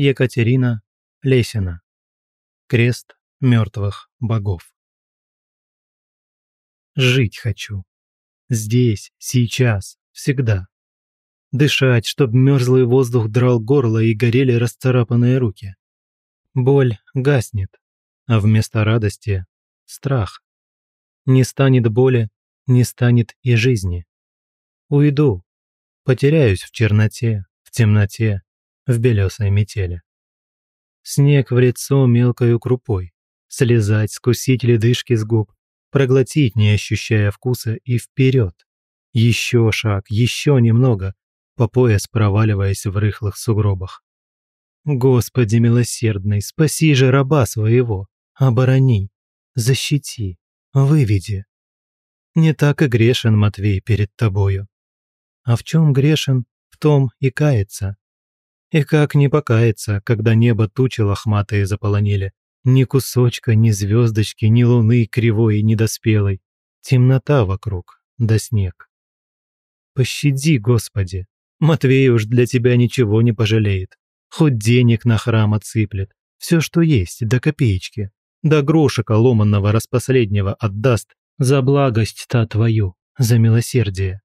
Екатерина Лесина. Крест мертвых богов. Жить хочу. Здесь, сейчас, всегда. Дышать, чтоб мерзлый воздух драл горло и горели расцарапанные руки. Боль гаснет, а вместо радости – страх. Не станет боли, не станет и жизни. Уйду, потеряюсь в черноте, в темноте, в белесой метели. Снег в лицо мелкою крупой, слезать, скусить ледышки с губ, проглотить, не ощущая вкуса, и вперед. Еще шаг, еще немного, по пояс проваливаясь в рыхлых сугробах. Господи милосердный, спаси же раба своего, оборони, защити, выведи. Не так и грешен Матвей перед тобою. А в чем грешен, в том и кается. И как не покаяться, когда небо тучи лохматые заполонили. Ни кусочка, ни звездочки, ни луны кривой и недоспелой. Темнота вокруг, да снег. Пощади, Господи. Матвей уж для тебя ничего не пожалеет. Хоть денег на храм отсыплет. Все, что есть, до копеечки. До грошика ломанного распоследнего отдаст за благость та твою, за милосердие.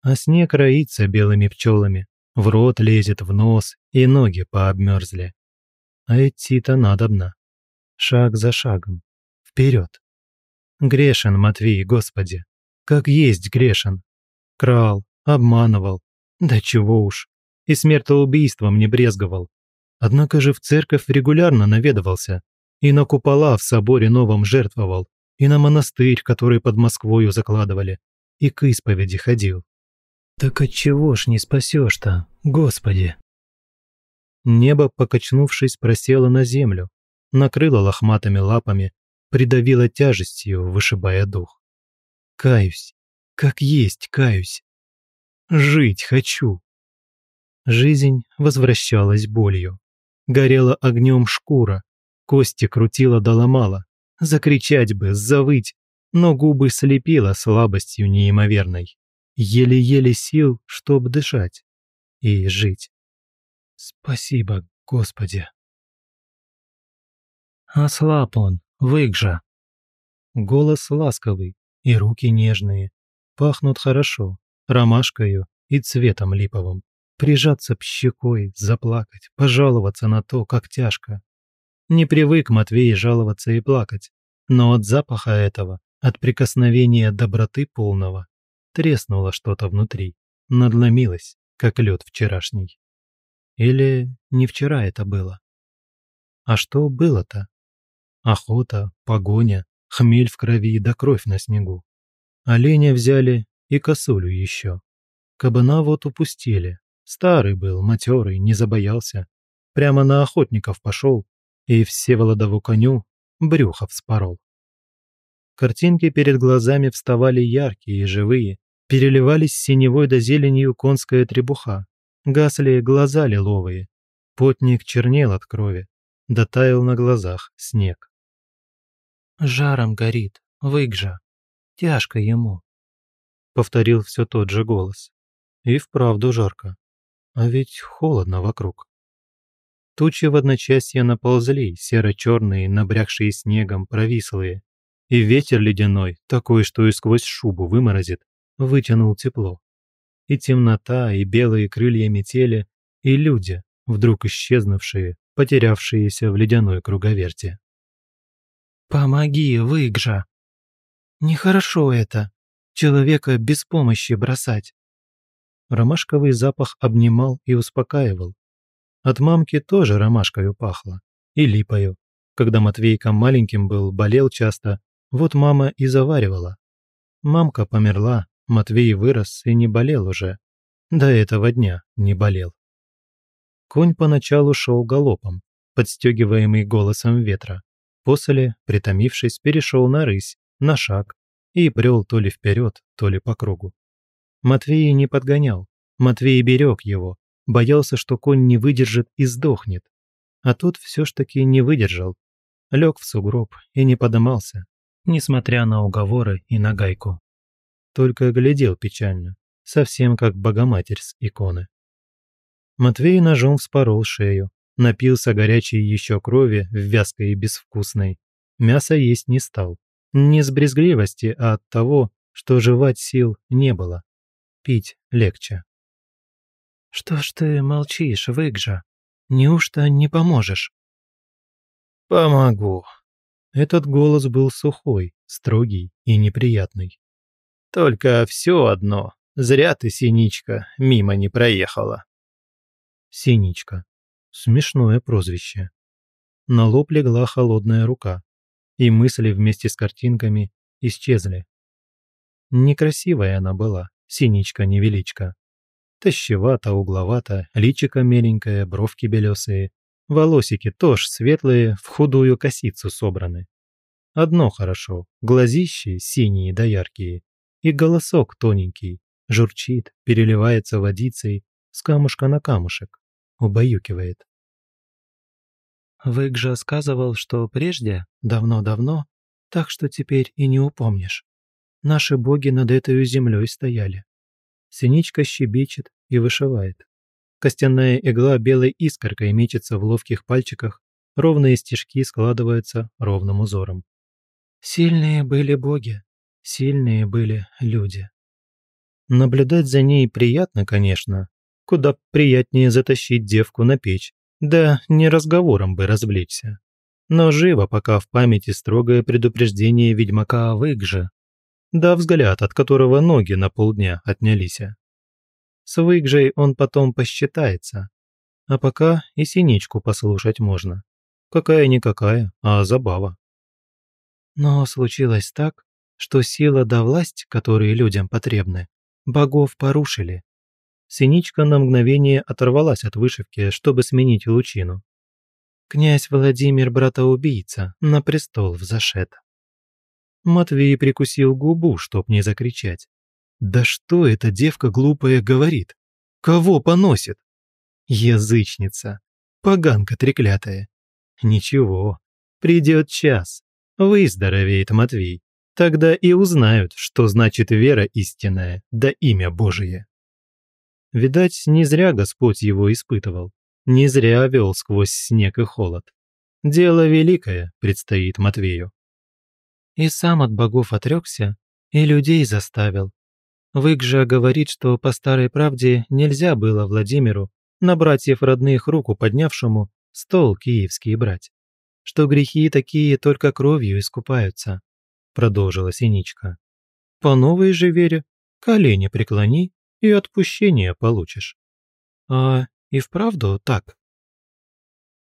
А снег роится белыми пчелами, в рот лезет, в нос, и ноги пообмерзли. А идти-то надобно. Шаг за шагом. Вперед. Грешен, Матвей, Господи. Как есть грешен. Крал, обманывал. Да чего уж. И смертоубийством не брезговал. Однако же в церковь регулярно наведывался. И на купола в соборе новом жертвовал. И на монастырь, который под Москвою закладывали. И к исповеди ходил. Так от чего ж не спасешь-то, Господи? Небо, покачнувшись, просело на землю, накрыло лохматыми лапами, придавило тяжестью, вышибая дух. Каюсь, как есть каюсь. Жить хочу. Жизнь возвращалась болью. Горела огнем шкура, кости крутила да ломала. Закричать бы, завыть, но губы слепила слабостью неимоверной еле-еле сил, чтобы дышать и жить. Спасибо, Господи. Ослаб он, выгжа. Голос ласковый и руки нежные. Пахнут хорошо, ромашкою и цветом липовым. Прижаться пщекой, заплакать, пожаловаться на то, как тяжко. Не привык Матвей жаловаться и плакать, но от запаха этого, от прикосновения доброты полного, треснуло что-то внутри, надломилось, как лед вчерашний. Или не вчера это было? А что было-то? Охота, погоня, хмель в крови да кровь на снегу. Оленя взяли и косулю еще. Кабана вот упустили. Старый был, матерый, не забоялся. Прямо на охотников пошел и Всеволодову коню брюхо вспорол. Картинки перед глазами вставали яркие и живые, переливались синевой до да зеленью конская требуха, гасли глаза лиловые, потник чернел от крови, дотаял на глазах снег. «Жаром горит, выгжа, тяжко ему», — повторил все тот же голос. «И вправду жарко, а ведь холодно вокруг». Тучи в одночасье наползли, серо-черные, набрякшие снегом, провислые. И ветер ледяной, такой, что и сквозь шубу выморозит, вытянул тепло. И темнота, и белые крылья метели, и люди, вдруг исчезнувшие, потерявшиеся в ледяной круговерти «Помоги, Выгжа! Нехорошо это, человека без помощи бросать!» Ромашковый запах обнимал и успокаивал. От мамки тоже ромашкою пахло, и липою. Когда Матвейка маленьким был, болел часто, вот мама и заваривала. Мамка померла, Матвей вырос и не болел уже. До этого дня не болел. Конь поначалу шел галопом, подстегиваемый голосом ветра. После, притомившись, перешел на рысь, на шаг и брел то ли вперед, то ли по кругу. Матвей не подгонял, Матвей берег его, боялся, что конь не выдержит и сдохнет. А тут все ж таки не выдержал, лег в сугроб и не подымался, несмотря на уговоры и на гайку только глядел печально, совсем как богоматерь с иконы. Матвей ножом вспорол шею, напился горячей еще крови, вязкой и безвкусной. Мясо есть не стал. Не с брезгливости, а от того, что жевать сил не было. Пить легче. «Что ж ты молчишь, Выгжа? Неужто не поможешь?» «Помогу». Этот голос был сухой, строгий и неприятный. Только все одно, зря ты, Синичка, мимо не проехала. Синичка. Смешное прозвище. На лоб легла холодная рука, и мысли вместе с картинками исчезли. Некрасивая она была, синичка-невеличка. Тащевата, угловато личико меленькое, бровки белесые, волосики тоже светлые, в худую косицу собраны. Одно хорошо, глазищи синие да яркие, и голосок тоненький, журчит, переливается водицей с камушка на камушек, убаюкивает. Выкжа сказывал, что прежде, давно-давно, так что теперь и не упомнишь, наши боги над этой землей стояли. Синичка щебечет и вышивает. Костяная игла белой искоркой мечется в ловких пальчиках, ровные стежки складываются ровным узором. «Сильные были боги», Сильные были люди. Наблюдать за ней приятно, конечно. Куда приятнее затащить девку на печь. Да, не разговором бы развлечься. Но живо пока в памяти строгое предупреждение ведьмака о Выгже. Да взгляд, от которого ноги на полдня отнялись. С Выгжей он потом посчитается. А пока и синичку послушать можно. Какая-никакая, а забава. Но случилось так, что сила да власть, которые людям потребны, богов порушили. Синичка на мгновение оторвалась от вышивки, чтобы сменить лучину. Князь Владимир, брата-убийца, на престол взошед. Матвей прикусил губу, чтоб не закричать. «Да что эта девка глупая говорит? Кого поносит?» «Язычница! Поганка треклятая!» «Ничего, придет час, выздоровеет Матвей!» Тогда и узнают, что значит вера истинная, да имя Божие. Видать, не зря Господь его испытывал, не зря вел сквозь снег и холод. Дело великое предстоит Матвею. И сам от богов отрекся, и людей заставил. Вык говорит, что по старой правде нельзя было Владимиру, на братьев родных руку поднявшему, стол киевский брать. Что грехи такие только кровью искупаются. – продолжила Синичка. «По новой же вере колени преклони и отпущение получишь». «А и вправду так?»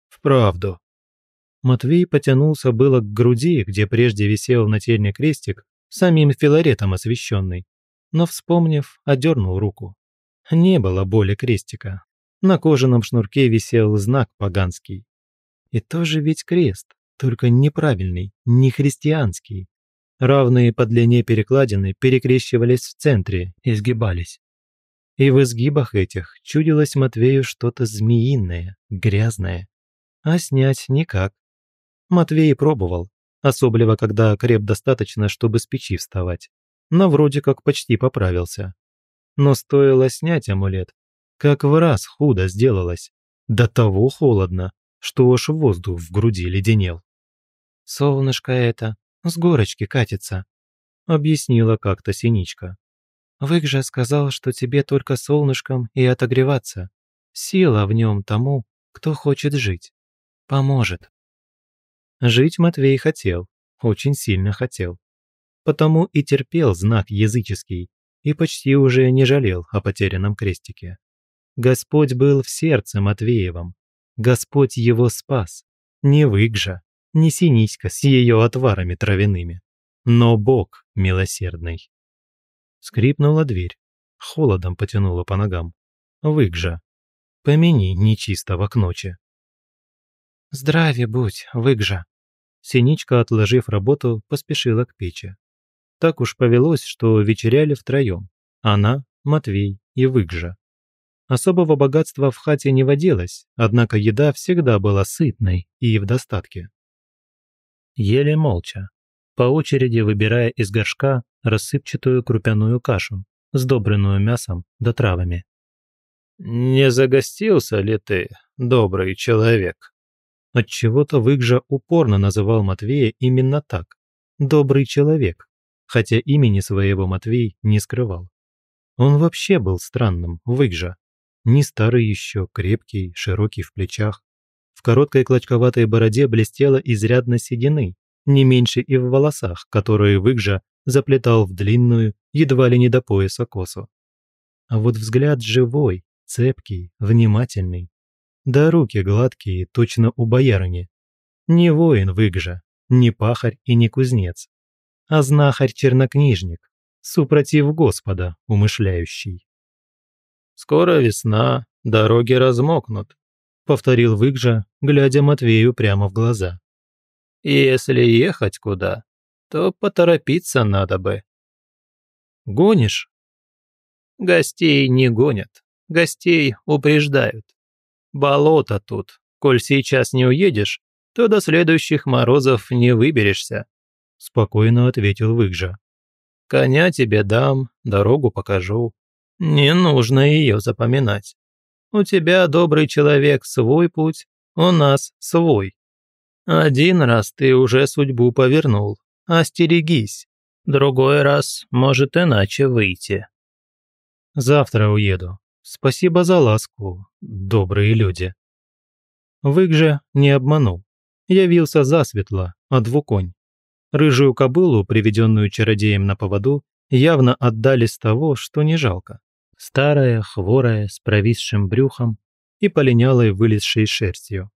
«Вправду». Матвей потянулся было к груди, где прежде висел нательный крестик, самим филаретом освещенный, но, вспомнив, одернул руку. Не было боли крестика. На кожаном шнурке висел знак поганский. И тоже ведь крест, только неправильный, не христианский. Равные по длине перекладины перекрещивались в центре, и сгибались. И в изгибах этих чудилось Матвею что-то змеиное, грязное. А снять никак. Матвей пробовал, особливо когда креп достаточно, чтобы с печи вставать. Но вроде как почти поправился. Но стоило снять амулет, как в раз худо сделалось. До того холодно, что аж воздух в груди леденел. «Солнышко это», с горочки катится», – объяснила как-то Синичка. «Вык же сказал, что тебе только солнышком и отогреваться. Сила в нем тому, кто хочет жить. Поможет». Жить Матвей хотел, очень сильно хотел. Потому и терпел знак языческий, и почти уже не жалел о потерянном крестике. Господь был в сердце Матвеевом. Господь его спас. Не Выгжа. же не синиська с ее отварами травяными, но бог милосердный. Скрипнула дверь, холодом потянула по ногам. Выгжа, помяни нечистого к ночи. «Здравия будь, Выгжа!» Синичка, отложив работу, поспешила к печи. Так уж повелось, что вечеряли втроем. Она, Матвей и Выгжа. Особого богатства в хате не водилось, однако еда всегда была сытной и в достатке ели молча, по очереди выбирая из горшка рассыпчатую крупяную кашу, сдобренную мясом да травами. «Не загостился ли ты, добрый человек?» Отчего-то Выгжа упорно называл Матвея именно так – «добрый человек», хотя имени своего Матвей не скрывал. Он вообще был странным, Выгжа. Не старый еще, крепкий, широкий в плечах, в короткой клочковатой бороде блестела изрядно седины, не меньше и в волосах, которые Выгжа заплетал в длинную, едва ли не до пояса косу. А вот взгляд живой, цепкий, внимательный. Да руки гладкие, точно у боярыни. Не воин Выгжа, не пахарь и не кузнец, а знахарь-чернокнижник, супротив Господа умышляющий. «Скоро весна, дороги размокнут, повторил Выгжа, глядя Матвею прямо в глаза. «Если ехать куда, то поторопиться надо бы». «Гонишь?» «Гостей не гонят, гостей упреждают. Болото тут, коль сейчас не уедешь, то до следующих морозов не выберешься», – спокойно ответил Выгжа. «Коня тебе дам, дорогу покажу. Не нужно ее запоминать. У тебя, добрый человек, свой путь, у нас свой. Один раз ты уже судьбу повернул, остерегись. Другой раз может иначе выйти. Завтра уеду. Спасибо за ласку, добрые люди. Вык же не обманул. Явился засветло, а двуконь. Рыжую кобылу, приведенную чародеем на поводу, явно отдали с того, что не жалко старая, хворая, с провисшим брюхом и полинялой вылезшей шерстью.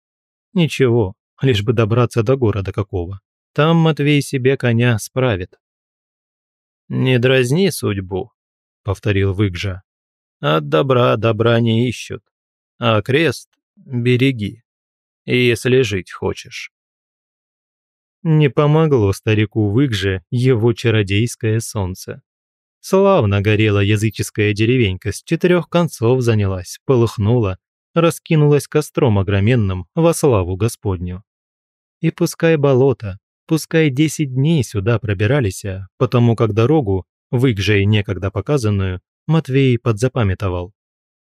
Ничего, лишь бы добраться до города какого. Там Матвей себе коня справит. «Не дразни судьбу», — повторил Выгжа. «От добра добра не ищут, а крест береги, если жить хочешь». Не помогло старику Выгже его чародейское солнце. Славно горела языческая деревенька, с четырех концов занялась, полыхнула, раскинулась костром огроменным во славу Господню. И пускай болото, пускай десять дней сюда пробирались, а потому как дорогу, выгжей некогда показанную, Матвей подзапамятовал.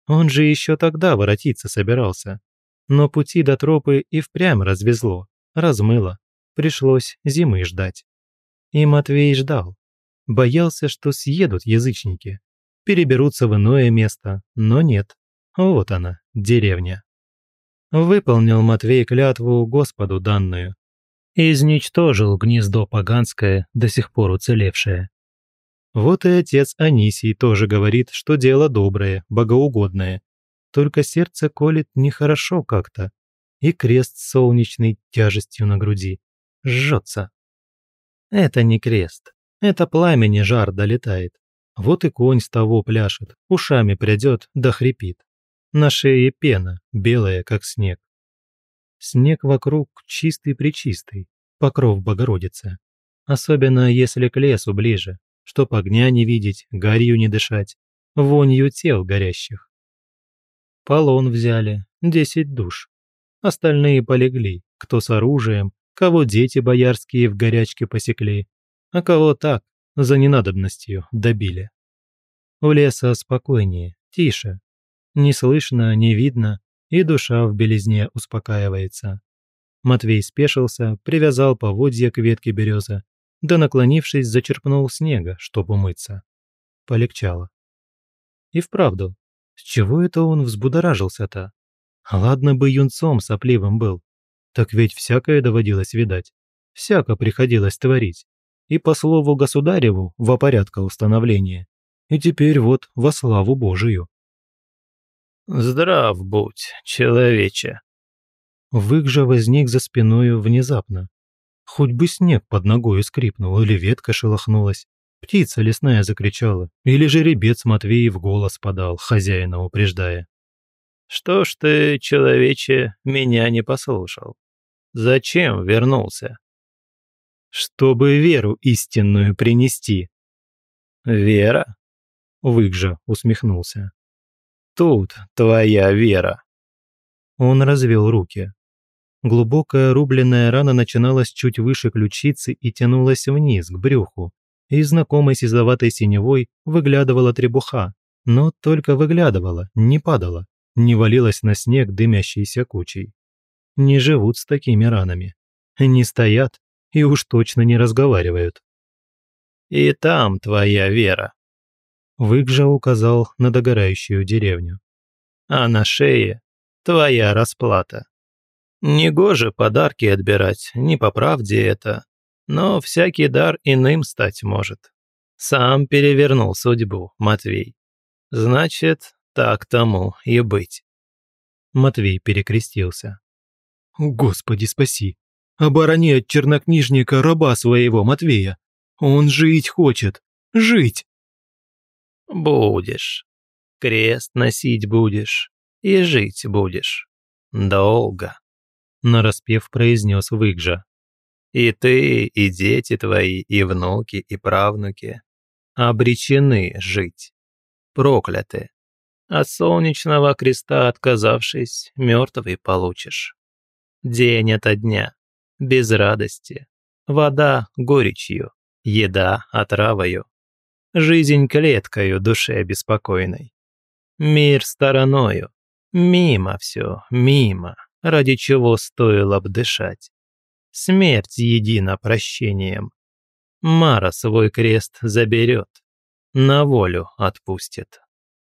Он же еще тогда воротиться собирался. Но пути до тропы и впрямь развезло, размыло. Пришлось зимы ждать. И Матвей ждал. Боялся, что съедут язычники, переберутся в иное место, но нет. Вот она, деревня. Выполнил Матвей клятву Господу данную. Изничтожил гнездо поганское, до сих пор уцелевшее. Вот и отец Анисий тоже говорит, что дело доброе, богоугодное. Только сердце колет нехорошо как-то, и крест солнечный тяжестью на груди. Жжется. Это не крест. Это пламени жар долетает. Вот и конь с того пляшет, ушами придет да хрипит. На шее пена, белая, как снег. Снег вокруг чистый-пречистый, покров Богородицы. Особенно если к лесу ближе, чтоб огня не видеть, горью не дышать, вонью тел горящих. Полон взяли, десять душ. Остальные полегли, кто с оружием, кого дети боярские в горячке посекли, а кого так, за ненадобностью, добили. У леса спокойнее, тише. Не слышно, не видно, и душа в белизне успокаивается. Матвей спешился, привязал поводья к ветке березы, да, наклонившись, зачерпнул снега, чтобы умыться. Полегчало. И вправду, с чего это он взбудоражился-то? Ладно бы юнцом сопливым был, так ведь всякое доводилось видать, всяко приходилось творить и по слову государеву во порядка установления, и теперь вот во славу Божию. «Здрав будь, человече!» Вык же возник за спиною внезапно. Хоть бы снег под ногою скрипнул, или ветка шелохнулась, птица лесная закричала, или жеребец Матвеев голос подал, хозяина упреждая. «Что ж ты, человече, меня не послушал? Зачем вернулся?» чтобы веру истинную принести». «Вера?» – Выгжа усмехнулся. «Тут твоя вера». Он развел руки. Глубокая рубленная рана начиналась чуть выше ключицы и тянулась вниз, к брюху, и знакомой сизоватой синевой выглядывала требуха, но только выглядывала, не падала, не валилась на снег дымящейся кучей. Не живут с такими ранами. Не стоят, и уж точно не разговаривают. «И там твоя вера», — Выгжа указал на догорающую деревню. «А на шее твоя расплата. Негоже подарки отбирать, не по правде это, но всякий дар иным стать может. Сам перевернул судьбу, Матвей. Значит, так тому и быть». Матвей перекрестился. «Господи, спаси!» Оборони от чернокнижника раба своего Матвея. Он жить хочет. Жить!» «Будешь. Крест носить будешь. И жить будешь. Долго», – нараспев произнес Выгжа. «И ты, и дети твои, и внуки, и правнуки обречены жить, прокляты. От солнечного креста отказавшись, мертвый получишь. День ото дня, без радости. Вода – горечью, еда – отравою. Жизнь клеткою душе беспокойной. Мир стороною. Мимо все, мимо, ради чего стоило б дышать. Смерть едина прощением. Мара свой крест заберет, на волю отпустит.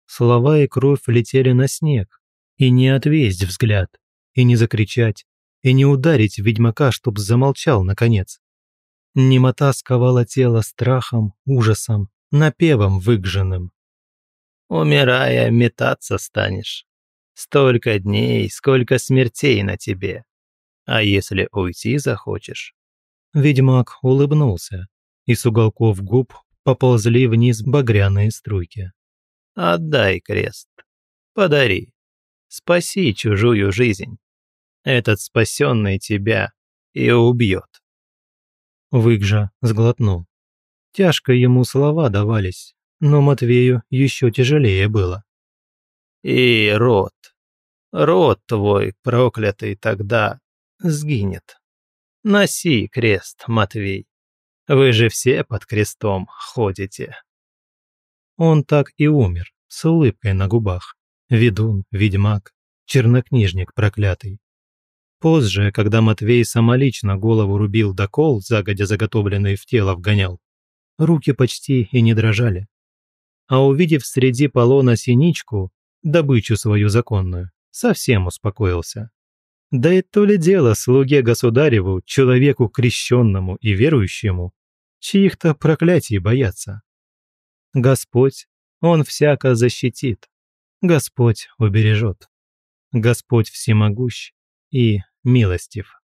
Слова и кровь летели на снег, и не отвесть взгляд, и не закричать и не ударить ведьмака, чтоб замолчал, наконец. Немота сковала тело страхом, ужасом, напевом выгженным. «Умирая, метаться станешь. Столько дней, сколько смертей на тебе. А если уйти захочешь?» Ведьмак улыбнулся, и с уголков губ поползли вниз багряные струйки. «Отдай крест. Подари. Спаси чужую жизнь. Этот спасенный тебя и убьет. Выгжа сглотнул. Тяжко ему слова давались, но Матвею еще тяжелее было. «И рот, рот твой, проклятый, тогда сгинет. Носи крест, Матвей. Вы же все под крестом ходите». Он так и умер, с улыбкой на губах. Ведун, ведьмак, чернокнижник проклятый. Позже, когда Матвей самолично голову рубил докол, загодя заготовленный в тело вгонял, руки почти и не дрожали. А увидев среди полона синичку, добычу свою законную, совсем успокоился. Да и то ли дело слуге государеву, человеку крещенному и верующему, чьих-то проклятий бояться? Господь, Он всяко защитит. Господь убережет. Господь всемогущ и милостив.